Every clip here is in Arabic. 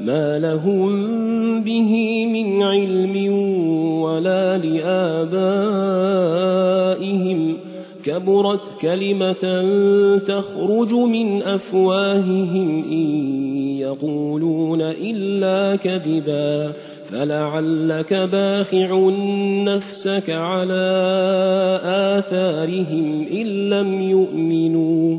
ما لهم به من علم ولا لآبائهم كبرت كلمة تخرج من أفواههم إن يقولون إلا كذبا فلعلك باخع نفسك على آثارهم إن لم يؤمنوا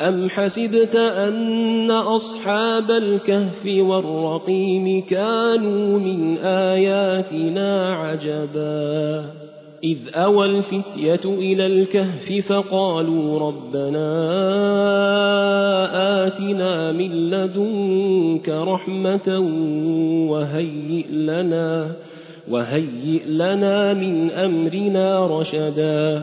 أم حسبت أن أصحاب الكهف والرقيم كانوا من آياتنا عجبا إذ أوى الفتية إلى الكهف فقالوا ربنا آتنا من لدنك رحمة وهيئ لنا وهيئ لنا من أمرنا رشدا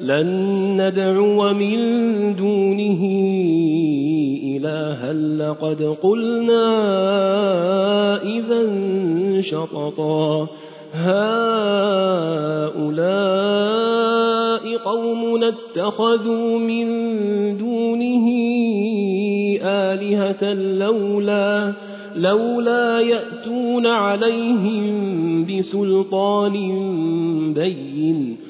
لن ندعو من دونه إلها لقد قلنا إذا شططا. هؤلاء قوم اتخذوا من دونه آلهة لولا لولا يأتون عليهم بسلطان بين.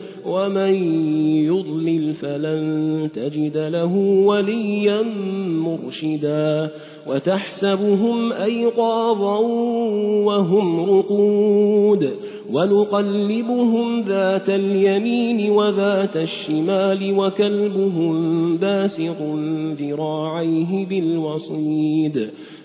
ومن يضلل فلن تجد له وليا مرشدا وتحسبهم أيقاظا وهم رقود ونقلبهم ذات اليمين وذات الشمال وكلبهم باسط ذراعيه بالوصيد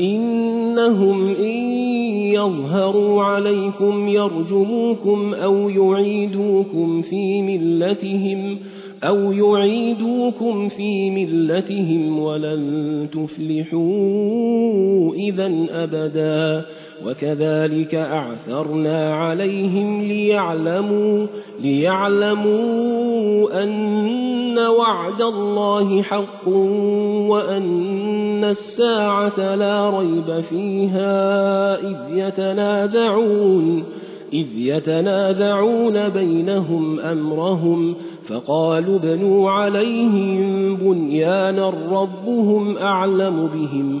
إنهم إن يظهروا عليكم يرجموكم أو يعيدوكم في ملتهم أو يعيدوكم في ملتهم ولن تفلحوا إذا أبدا وكذلك أعثرنا عليهم ليعلموا, ليعلموا أن وعد الله حق وأن الساعة لا ريب فيها إذ يتنازعون إذ يتنازعون بينهم أمرهم. فقالوا ابنوا عليهم بنيانا ربهم أعلم بهم.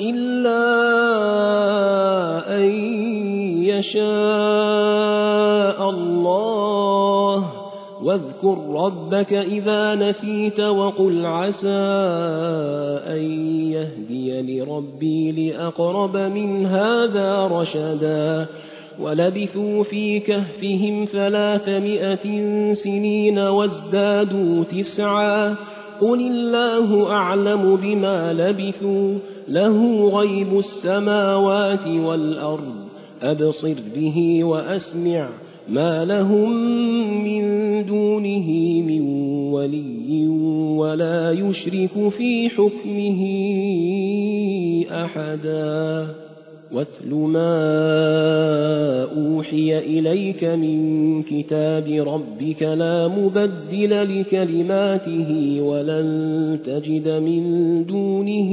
إلا أن يشاء الله. واذكر ربك إذا نسيت وقل عسى أن يهديني ربي لأقرب من هذا رشدا. ولبثوا في كهفهم ثلاثمائة سنين وازدادوا تسعا. قل الله أعلم بما لبثوا. له غيب السماوات والأرض. أبصر به وأسمع ما لهم من دونه من ولي ولا يشرك في حكمه أحدا. واتل ما أوحي إليك من كتاب ربك لا مبدل لكلماته ولن تجد من دونه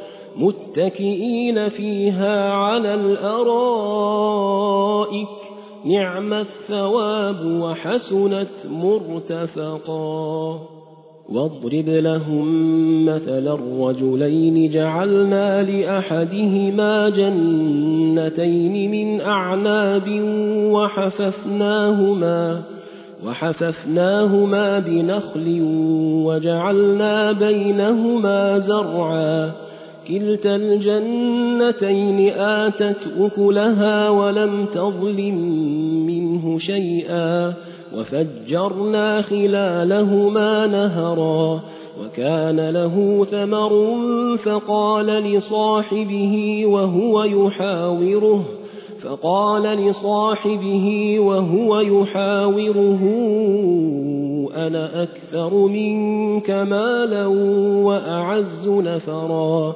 متكئين فيها على الأرائك. نعم الثواب وحسنت مرتفقا. واضرب لهم مثل الرجلين. جعلنا لأحدهما جنتين من أعناب وحففناهما وحففناهما بنخل وجعلنا بينهما زرعا. كلتا الجنتين آتت أكلها ولم تظلم منه شيئا وفجرنا خلالهما نهرا وكان له ثمر فقال لصاحبه وهو يحاوره فقال لصاحبه وهو يحاوره أنا أكثر منك مالا وأعز نفرا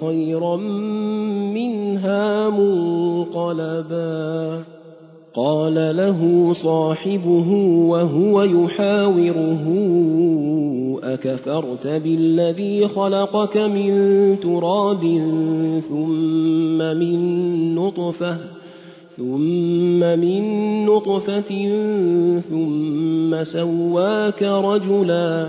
خيرا منها منقلبا قال له صاحبه وهو يحاوره اكفرت بالذي خلقك من تراب ثم من نطفه ثم من نطفه ثم سواك رجلا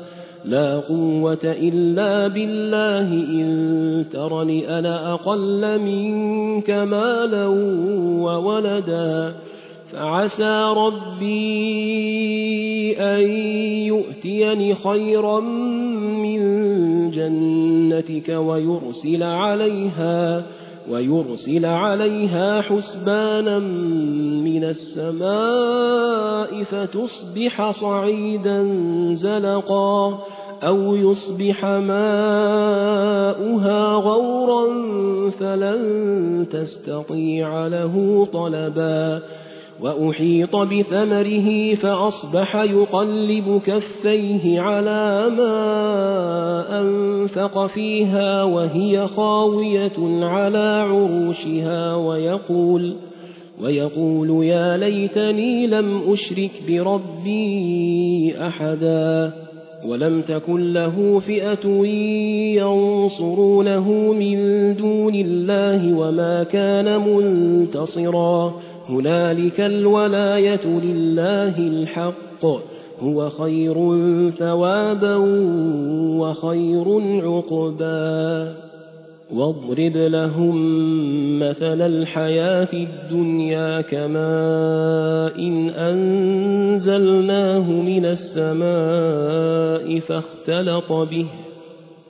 لا قوة إلا بالله إن ترني أنا أقل منك مالا وولدا. فعسى ربي أن يؤتيني خيرا من جنتك ويرسل عليها ويرسل عليها حسبانا من السماء فتصبح صعيدا زلقا أو يصبح ماؤها غورا فلن تستطيع له طلبا وأحيط بثمره فأصبح يقلب كفيه على ما أنفق فيها وهي خاوية على عروشها ويقول ويقول يا ليتني لم أشرك بربي أحدا ولم تكن له فئة ينصرونه من دون الله وما كان منتصرا هنالك الولاية لله الحق. هو خير ثوابا وخير عقبا. واضرب لهم مثل الحياة الدنيا كماء أنزلناه من السماء فاختلط به.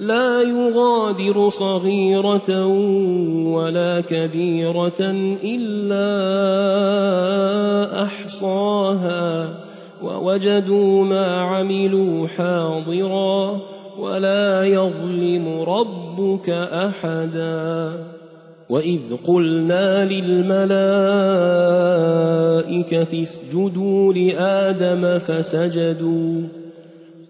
لا يغادر صغيرة ولا كبيرة إلا أحصاها ووجدوا ما عملوا حاضرا ولا يظلم ربك أحدا وإذ قلنا للملائكة اسجدوا لآدم فسجدوا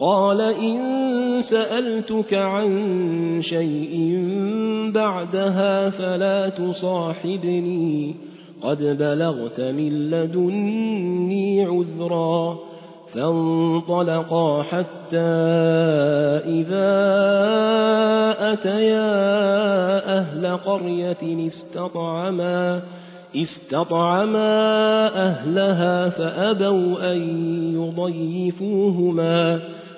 قال إن سألتك عن شيء بعدها فلا تصاحبني. قد بلغت من لدني عذرا فانطلقا حتى إذا أتيا أهل قرية استطعما استطعما أهلها فأبوا أن يضيفوهما.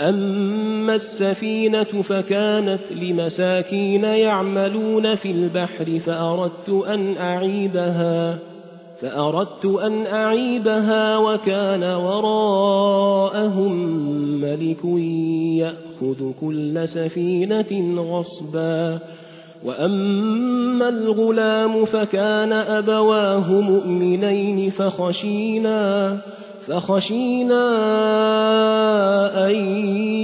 أما السفينة فكانت لمساكين يعملون في البحر فأردت أن أعيبها فأردت أن أعيبها وكان وراءهم ملك يأخذ كل سفينة غصبا وأما الغلام فكان أبواه مؤمنين فخشينا فخشينا أن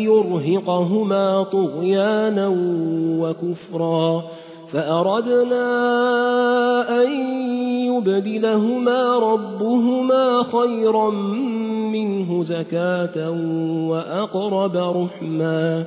يرهقهما طغيانا وكفرا فأردنا أن يبدلهما ربهما خيرا منه زكاة وأقرب رحما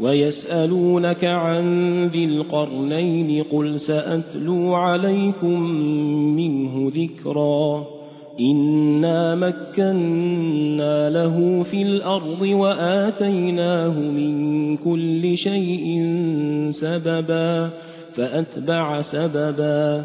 ويسألونك عن ذي القرنين قل سأتلو عليكم منه ذكرا إنا مكنا له في الأرض وآتيناه من كل شيء سببا فأتبع سببا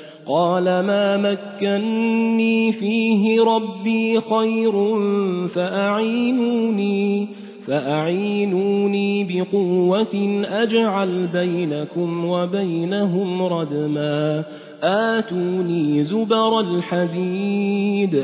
قال ما مكني فيه ربي خير فأعينوني فأعينوني بقوة أجعل بينكم وبينهم ردما آتوني زبر الحديد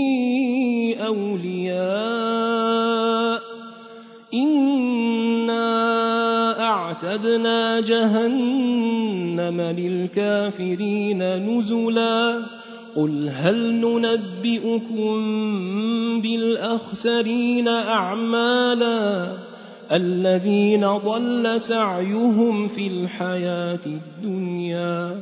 أولياء. إنا أعتدنا جهنم للكافرين نزلا. قل هل ننبئكم بالأخسرين أعمالا الذين ضل سعيهم في الحياة الدنيا.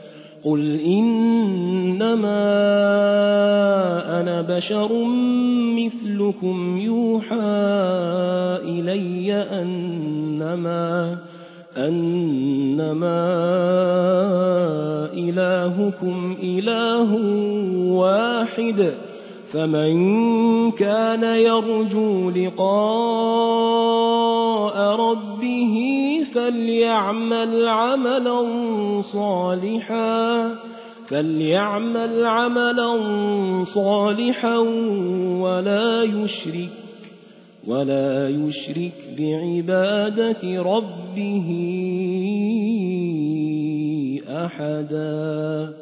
قل إنما أنا بشر مثلكم يوحى إلي أنما أنما إلهكم إله واحد فمن كان يرجو لقاء ربه فليعمل عملا صالحا فليعمل عملا صالحا ولا يشرك ولا يشرك بعبادة ربه أحدا.